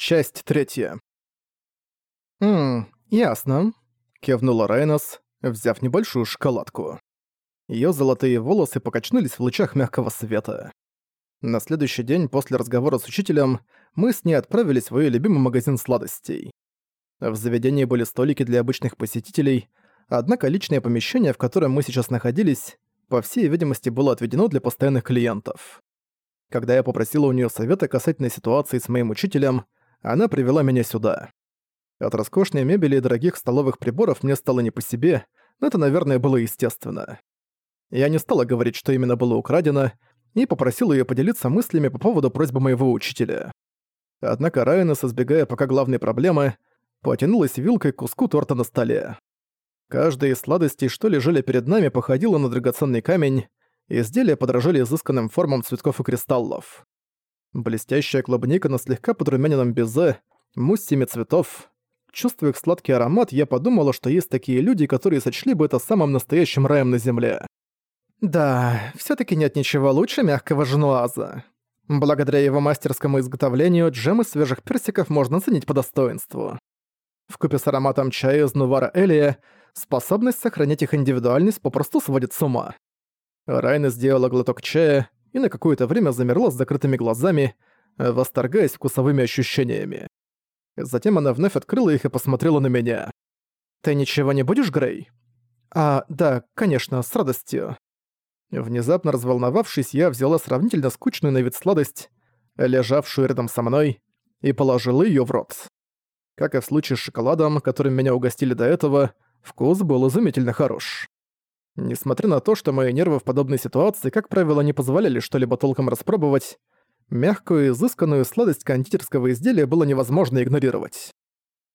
Часть третья. «Ммм, ясно», — кивнула Райнос, взяв небольшую шоколадку. Её золотые волосы покачнулись в лучах мягкого света. На следующий день после разговора с учителем мы с ней отправились в свой любимый магазин сладостей. В заведении были столики для обычных посетителей, однако личное помещение, в котором мы сейчас находились, по всей видимости, было отведено для постоянных клиентов. Когда я попросила у неё совета касательно ситуации с моим учителем, она привела меня сюда. От роскошной мебели и дорогих столовых приборов мне стало не по себе, но это, наверное, было естественно. Я не стала говорить, что именно было украдено, и попросила её поделиться мыслями по поводу просьбы моего учителя. Однако Райанес, избегая пока главной проблемы, потянулась вилкой к куску торта на столе. Каждая из сладостей, что лежали перед нами, походила на драгоценный камень, изделия подражали изысканным формам цветков и кристаллов. Блестящая клубника на слегка подрумяненном безе, мусс семи цветов. Чувствуя их сладкий аромат, я подумала, что есть такие люди, которые сочли бы это самым настоящим раем на земле. Да, все таки нет ничего лучше мягкого женуаза. Благодаря его мастерскому изготовлению джем из свежих персиков можно оценить по достоинству. Вкупе с ароматом чая из Нувара Элия, способность сохранять их индивидуальность попросту сводит с ума. Райна сделала глоток чая, и на какое-то время замерла с закрытыми глазами, восторгаясь вкусовыми ощущениями. Затем она вновь открыла их и посмотрела на меня. «Ты ничего не будешь, Грей?» «А, да, конечно, с радостью». Внезапно разволновавшись, я взяла сравнительно скучную на вид сладость, лежавшую рядом со мной, и положила её в рот. Как и в случае с шоколадом, которым меня угостили до этого, вкус был изумительно хорош. Несмотря на то, что мои нервы в подобной ситуации, как правило, не позволяли что-либо толком распробовать, мягкую и изысканную сладость кондитерского изделия было невозможно игнорировать.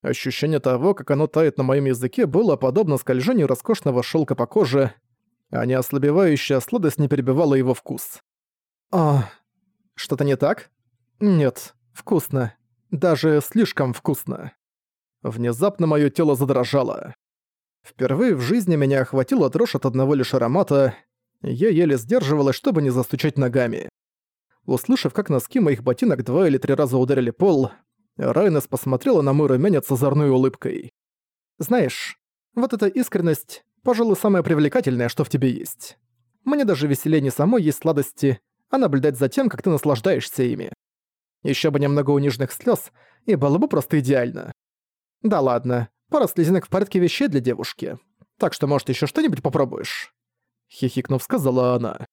Ощущение того, как оно тает на моем языке, было подобно скольжению роскошного шелка по коже, а неослабевающая сладость не перебивала его вкус. «А, что-то не так?» «Нет, вкусно. Даже слишком вкусно». Внезапно мое тело задрожало. Впервые в жизни меня охватила дрожь от одного лишь аромата. Я еле сдерживалась, чтобы не застучать ногами. Услышав, как носки моих ботинок два или три раза ударили пол, Райнес посмотрела на мой румянец с озорной улыбкой. «Знаешь, вот эта искренность, пожалуй, самое привлекательное, что в тебе есть. Мне даже веселее не самой есть сладости, а наблюдать за тем, как ты наслаждаешься ими. Еще бы немного униженных слез, и было бы просто идеально. Да ладно, Пара слезинок в порядке вещей для девушки. Так что, может, еще что-нибудь попробуешь?» Хихикнув, сказала она.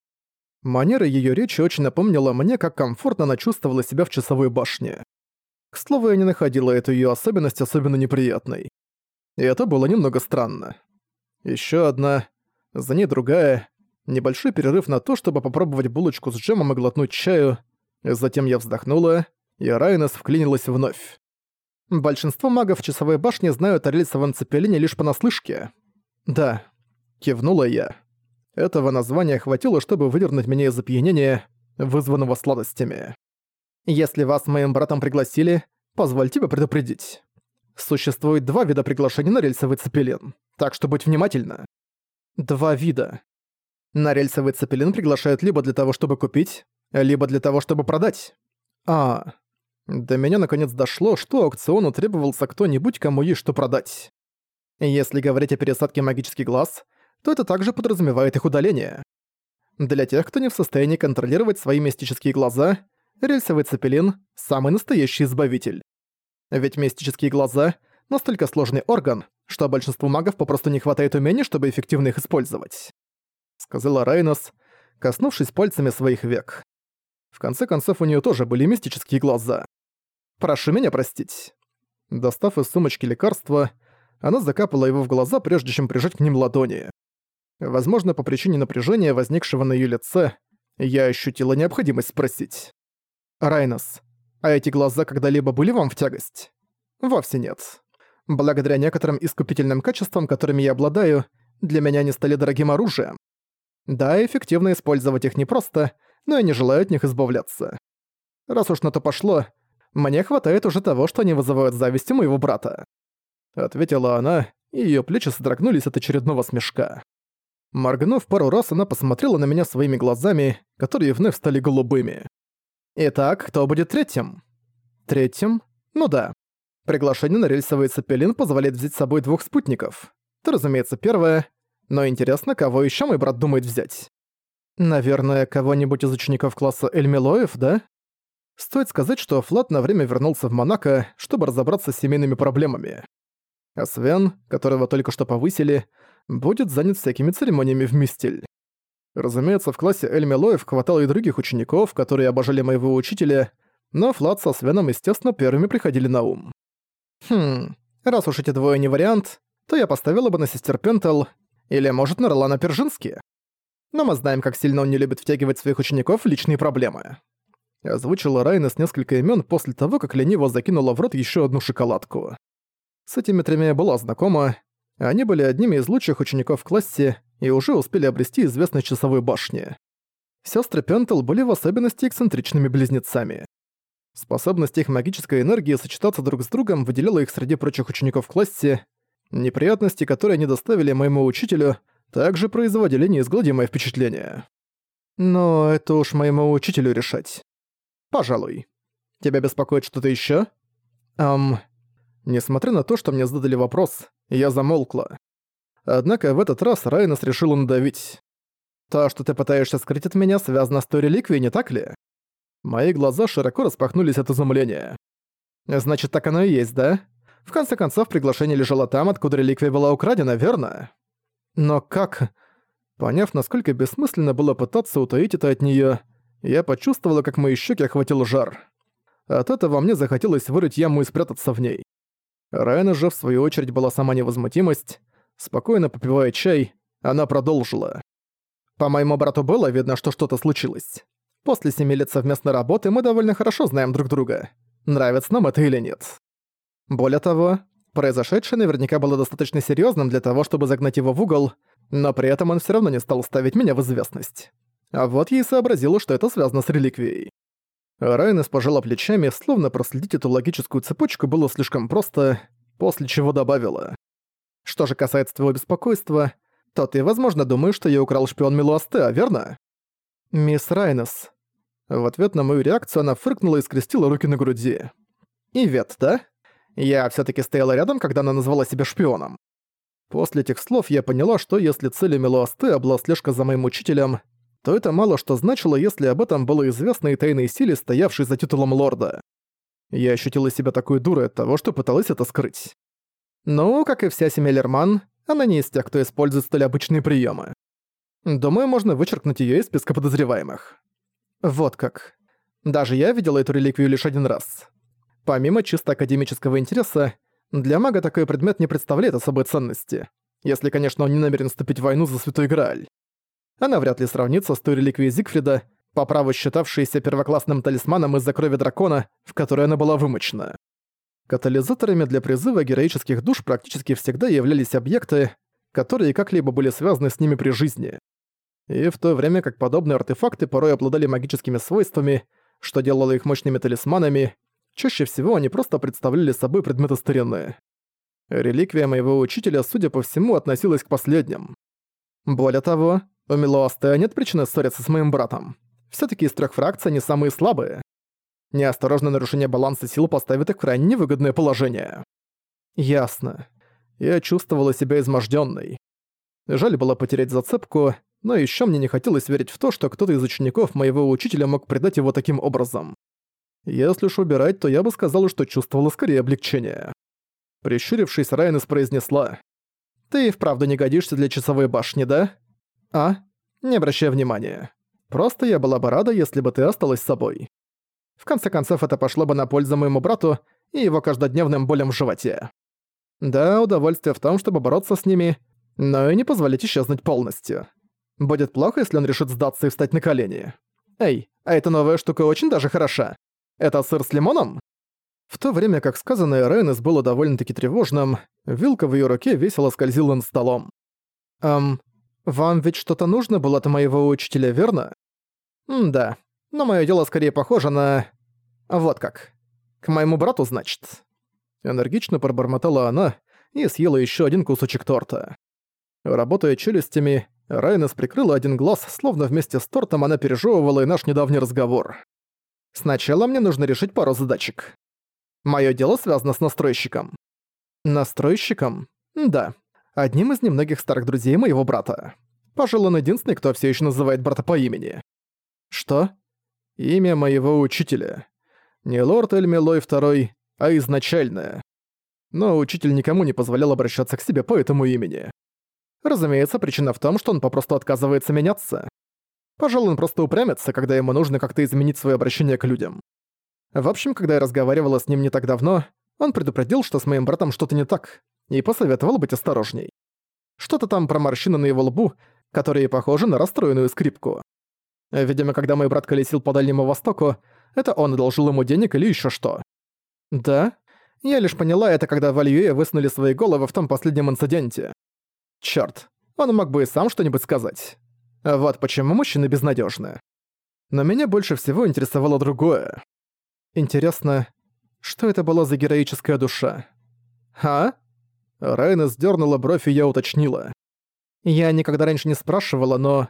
Манера ее речи очень напомнила мне, как комфортно она чувствовала себя в часовой башне. К слову, я не находила эту ее особенность особенно неприятной. И это было немного странно. Еще одна, за ней другая, небольшой перерыв на то, чтобы попробовать булочку с джемом и глотнуть чаю. Затем я вздохнула, и Райнес вклинилась вновь. Большинство магов часовой башне знают о рельсовом цепелине лишь понаслышке. Да, кивнула я. Этого названия хватило, чтобы выдернуть меня из опьянения, вызванного сладостями. Если вас с моим братом пригласили, позвольте бы предупредить. Существует два вида приглашений на рельсовый цепелин, так что будь внимательна. Два вида. На рельсовый цепелин приглашают либо для того, чтобы купить, либо для того, чтобы продать. А, до меня наконец дошло, что аукциону требовался кто-нибудь, кому есть что продать. Если говорить о пересадке магический глаз, то это также подразумевает их удаление. Для тех, кто не в состоянии контролировать свои мистические глаза, рельсовый цепелин – самый настоящий избавитель. Ведь мистические глаза – настолько сложный орган, что большинству магов попросту не хватает умений, чтобы эффективно их использовать. Сказала Райнос, коснувшись пальцами своих век. В конце концов, у нее тоже были мистические глаза. Прошу меня простить». Достав из сумочки лекарства, она закапала его в глаза, прежде чем прижать к ним ладони. Возможно, по причине напряжения, возникшего на её лице, я ощутила необходимость спросить. «Райнос, а эти глаза когда-либо были вам в тягость?» «Вовсе нет. Благодаря некоторым искупительным качествам, которыми я обладаю, для меня они стали дорогим оружием. Да, эффективно использовать их непросто, но я не желаю от них избавляться. Раз уж на то пошло, мне хватает уже того, что они вызывают зависть у моего брата». Ответила она, и её плечи содрогнулись от очередного смешка. Моргнув пару раз, она посмотрела на меня своими глазами, которые вновь стали голубыми. «Итак, кто будет третьим?» «Третьим? Ну да. Приглашение на рельсовый цепелин позволяет взять с собой двух спутников. Ты, разумеется, первая. Но интересно, кого еще мой брат думает взять? Наверное, кого-нибудь из учеников класса Эльмилоев, да? Стоит сказать, что Флат на время вернулся в Монако, чтобы разобраться с семейными проблемами. А Свен, которого только что повысили, будет занят всякими церемониями в Мистель. Разумеется, в классе Эльмилоев хватало и других учеников, которые обожали моего учителя, но Флат со Свеном, естественно, первыми приходили на ум. Хм, раз уж эти двое не вариант, то я поставила бы на сестер Пентел или, может, на Ролана Пержински. Но мы знаем, как сильно он не любит втягивать своих учеников в личные проблемы. Озвучила Райна с несколько имен после того, как лениво закинула в рот еще одну шоколадку. С этими тремя я была знакома, они были одними из лучших учеников в классе и уже успели обрести известность часовой башни. Сестры Пентл были в особенности эксцентричными близнецами. Способность их магической энергии сочетаться друг с другом выделяла их среди прочих учеников в классе. Неприятности, которые они доставили моему учителю, также производили неизгладимое впечатление. Но это уж моему учителю решать. Пожалуй. Тебя беспокоит что-то ещё? Эм... Несмотря на то, что мне задали вопрос, я замолкла. Однако в этот раз Райнес решил надавить. То, что ты пытаешься скрыть от меня, связано с той реликвией, не так ли? Мои глаза широко распахнулись от изумления. Значит, так оно и есть, да? В конце концов, приглашение лежало там, откуда реликвия была украдена, верно? Но как... Поняв, насколько бессмысленно было пытаться утаить это от неё, я почувствовала, как мои щеки охватил жар. От этого мне захотелось вырыть яму и спрятаться в ней. Райана же, в свою очередь, была сама невозмутимость. Спокойно попивая чай, она продолжила. «По моему брату было видно, что что-то случилось. После семи лет совместной работы мы довольно хорошо знаем друг друга. Нравится нам это или нет. Более того, произошедшее наверняка было достаточно серьезным для того, чтобы загнать его в угол, но при этом он все равно не стал ставить меня в известность. А вот ей сообразило, что это связано с реликвией. Райнес пожала плечами, словно проследить эту логическую цепочку было слишком просто, после чего добавила. «Что же касается твоего беспокойства, то ты, возможно, думаешь, что я украл шпион Милуастеа, верно?» «Мисс Райнес». В ответ на мою реакцию она фыркнула и скрестила руки на груди. «Ивет, да? Я всё таки стояла рядом, когда она назвала себя шпионом». После этих слов я поняла, что если целью Милуастеа была слежка за моим учителем, то это мало что значило, если об этом было известно и тайной силе, стоявшей за титулом лорда. Я ощутила себя такой дурой от того, что пыталась это скрыть. Ну, как и вся семья Лерман, она не из тех, кто использует столь обычные приемы. Думаю, можно вычеркнуть ее из списка подозреваемых. Вот как. Даже я видела эту реликвию лишь один раз. Помимо чисто академического интереса, для мага такой предмет не представляет особой ценности. Если, конечно, он не намерен вступить в войну за Святой Грааль. Она вряд ли сравнится с той реликвией Зигфрида, по праву считавшейся первоклассным талисманом из-за крови дракона, в которой она была вымочена. Катализаторами для призыва героических душ практически всегда являлись объекты, которые как-либо были связаны с ними при жизни. И в то время как подобные артефакты порой обладали магическими свойствами, что делало их мощными талисманами, чаще всего они просто представляли собой предметы старины. Реликвия моего учителя, судя по всему, относилась к последним. Более того, у Милуасте нет причины ссориться с моим братом. все таки из трех фракций они самые слабые. Неосторожное нарушение баланса сил поставит их в крайне невыгодное положение. Ясно. Я чувствовала себя измождённой. Жаль было потерять зацепку, но ещё мне не хотелось верить в то, что кто-то из учеников моего учителя мог предать его таким образом. Если уж убирать, то я бы сказала, что чувствовала скорее облегчение. Прищурившись, Райнес произнесла. «Ты и вправду не годишься для часовой башни, да?» «А? Не обращай внимания. Просто я была бы рада, если бы ты осталась с собой. В конце концов, это пошло бы на пользу моему брату и его каждодневным болям в животе. Да, удовольствие в том, чтобы бороться с ними, но и не позволить исчезнуть полностью. Будет плохо, если он решит сдаться и встать на колени. Эй, а эта новая штука очень даже хороша. Это сыр с лимоном? В то время как сказанное Рейнес было довольно-таки тревожным, вилка в её руке весело скользила над столом. «Эм, вам ведь что-то нужно было от моего учителя, верно? М да, но мое дело скорее похоже на... Вот как. К моему брату, значит. Энергично пробормотала она и съела еще один кусочек торта. Работая челюстями, Райнес прикрыла один глаз, словно вместе с тортом она пережевывала и наш недавний разговор. Сначала мне нужно решить пару задачек. Моё дело связано с настройщиком». «Настройщиком? Да. Одним из немногих старых друзей моего брата. Пожалуй, он единственный, кто все еще называет брата по имени». «Что?» «Имя моего учителя. Не лорд Эльмилой II, а изначальное. Но учитель никому не позволял обращаться к себе по этому имени. Разумеется, причина в том, что он попросту отказывается меняться. Пожалуй, он просто упрямится, когда ему нужно как-то изменить свое обращение к людям. В общем, когда я разговаривала с ним не так давно, он предупредил, что с моим братом что-то не так, и посоветовал быть осторожней. Что-то там про морщины на его лбу, которые похожи на расстроенную скрипку. Видимо, когда мой брат колесил по Дальнему Востоку, это он одолжил ему денег или еще что. Да? Я лишь поняла это, когда Вальюэ высунули свои головы в том последнем инциденте. Чёрт, он мог бы и сам что-нибудь сказать. Вот почему мужчины безнадежны. Но меня больше всего интересовало другое. Интересно, что это была за героическая душа? А? Райна сдернула бровь, и я уточнила. Я никогда раньше не спрашивала, но...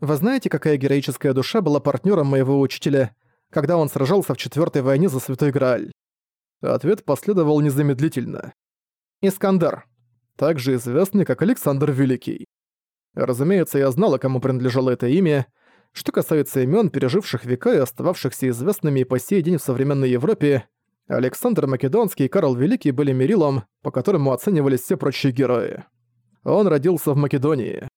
Вы знаете, какая героическая душа была партнером моего учителя, когда он сражался в Четвертой войне за Святой Грааль? Ответ последовал незамедлительно. Искандер, также известный как Александр Великий. Разумеется, я знала, кому принадлежало это имя. Что касается имен, переживших века и остававшихся известными по сей день в современной Европе, Александр Македонский и Карл Великий были мерилом, по которому оценивались все прочие герои. Он родился в Македонии.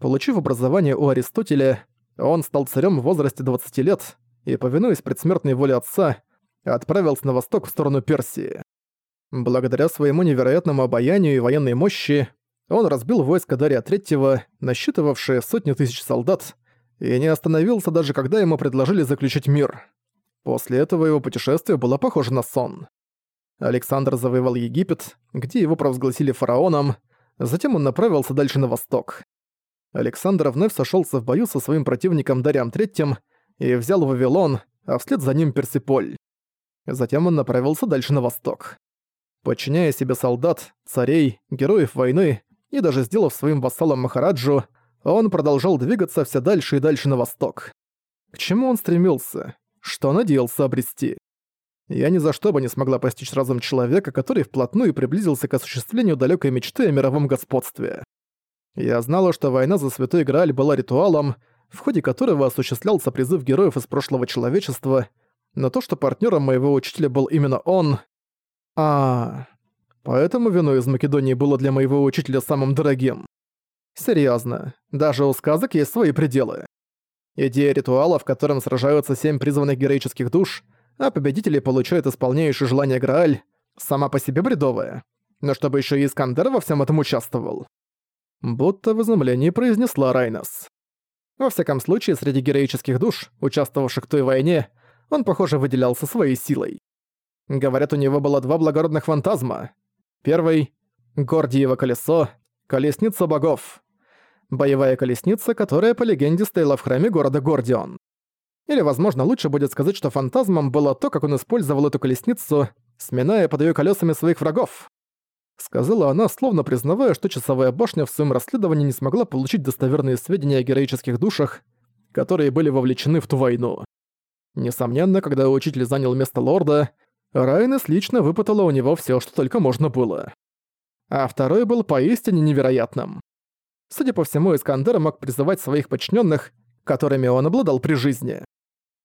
Получив образование у Аристотеля, он стал царем в возрасте 20 лет и, повинуясь предсмертной воле отца, отправился на восток в сторону Персии. Благодаря своему невероятному обаянию и военной мощи, он разбил войско Дария III, насчитывавшее сотни тысяч солдат, и не остановился даже когда ему предложили заключить мир. После этого его путешествие было похоже на сон. Александр завоевал Египет, где его провозгласили фараоном, затем он направился дальше на восток. Александр вновь сошелся в бою со своим противником Дарием III и взял Вавилон, а вслед за ним Персиполь. Затем он направился дальше на восток. Подчиняя себе солдат, царей, героев войны и даже сделав своим вассалом Махараджу, он продолжал двигаться все дальше и дальше на восток. К чему он стремился? Что надеялся обрести? Я ни за что бы не смогла постичь разум человека, который вплотную приблизился к осуществлению далекой мечты о мировом господстве. Я знала, что война за Святой Грааль была ритуалом, в ходе которого осуществлялся призыв героев из прошлого человечества, но то, что партнером моего учителя был именно он... А, Поэтому вино из Македонии было для моего учителя самым дорогим. Серьезно, даже у сказок есть свои пределы. Идея ритуала, в котором сражаются семь призванных героических душ, а победители получают исполняющие желание Грааль, сама по себе бредовая. Но чтобы еще и Искандер во всем этом участвовал. Будто в изумлении произнесла Райнос. Во всяком случае, среди героических душ, участвовавших в той войне, он, похоже, выделялся своей силой. Говорят, у него было два благородных фантазма. Первый — Гордиево колесо, колесница богов. Боевая колесница, которая по легенде стояла в храме города Гордион. Или, возможно, лучше будет сказать, что фантазмом было то, как он использовал эту колесницу, сминая под её колесами своих врагов. Сказала она, словно признавая, что часовая башня в своем расследовании не смогла получить достоверные сведения о героических душах, которые были вовлечены в ту войну. Несомненно, когда учитель занял место лорда, Райнес лично выпытала у него все, что только можно было. А второй был поистине невероятным. Судя по всему, Искандер мог призывать своих подчиненных, которыми он обладал при жизни.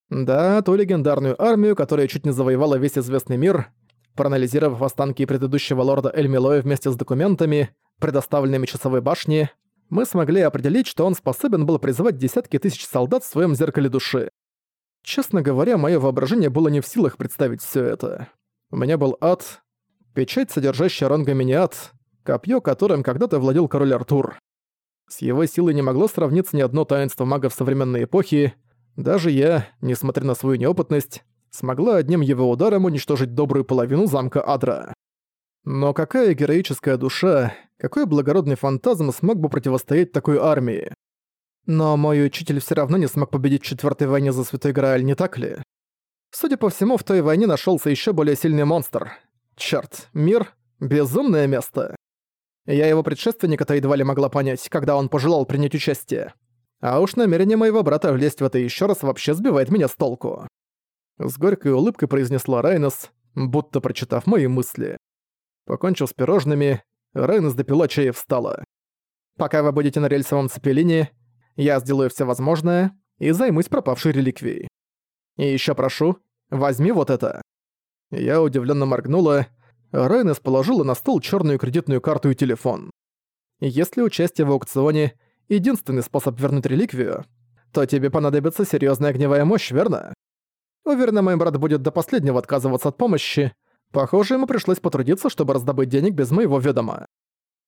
Да, ту легендарную армию, которая чуть не завоевала весь известный мир, проанализировав останки предыдущего лорда Эльмилоя вместе с документами, предоставленными часовой башне, мы смогли определить, что он способен был призывать десятки тысяч солдат в своем зеркале души. Честно говоря, мое воображение было не в силах представить все это. У меня был ад, печать, содержащая ад, копье, которым когда-то владел король Артур. С его силой не могло сравниться ни одно таинство мага в современной эпохе. Даже я, несмотря на свою неопытность, смогла одним его ударом уничтожить добрую половину замка Адра. Но какая героическая душа, какой благородный фантазм смог бы противостоять такой армии? Но мой учитель все равно не смог победить в четвертой войне за Святой Грааль, не так ли? Судя по всему, в той войне нашелся еще более сильный монстр. Черт, мир — безумное место. Я его предшественника-то едва ли могла понять, когда он пожелал принять участие. А уж намерение моего брата влезть в это еще раз вообще сбивает меня с толку. С горькой улыбкой произнесла Райнос, будто прочитав мои мысли. Покончив с пирожными, Рейнес допила чай и встала. «Пока вы будете на рельсовом цепелине, я сделаю все возможное и займусь пропавшей реликвией. И еще прошу, возьми вот это». Я удивленно моргнула. Рейнес положила на стол черную кредитную карту и телефон. Если участие в аукционе — единственный способ вернуть реликвию, то тебе понадобится серьезная огневая мощь, верно? Уверена, мой брат будет до последнего отказываться от помощи. Похоже, ему пришлось потрудиться, чтобы раздобыть денег без моего ведома.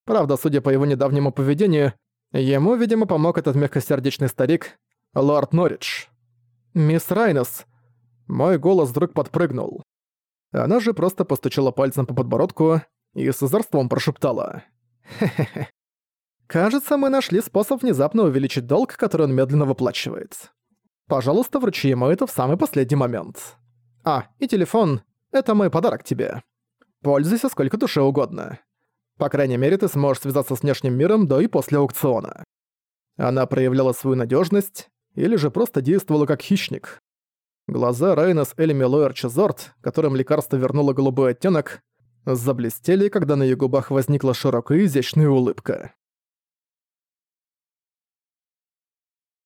Правда, судя по его недавнему поведению, ему, видимо, помог этот мягкосердечный старик, лорд Норридж. «Мисс Райнес!» Мой голос вдруг подпрыгнул. Она же просто постучала пальцем по подбородку и с озорством прошептала. «Хе-хе-хе. Кажется, мы нашли способ внезапно увеличить долг, который он медленно выплачивает. Пожалуйста, вручи ему это в самый последний момент. А, и телефон — это мой подарок тебе. Пользуйся сколько душе угодно. По крайней мере, ты сможешь связаться с внешним миром до и после аукциона. Она проявляла свою надежность или же просто действовала как хищник. Глаза Райна с Эльми Лоэр Чезорт, которым лекарство вернуло голубой оттенок, заблестели, когда на ее губах возникла широкая изящная улыбка.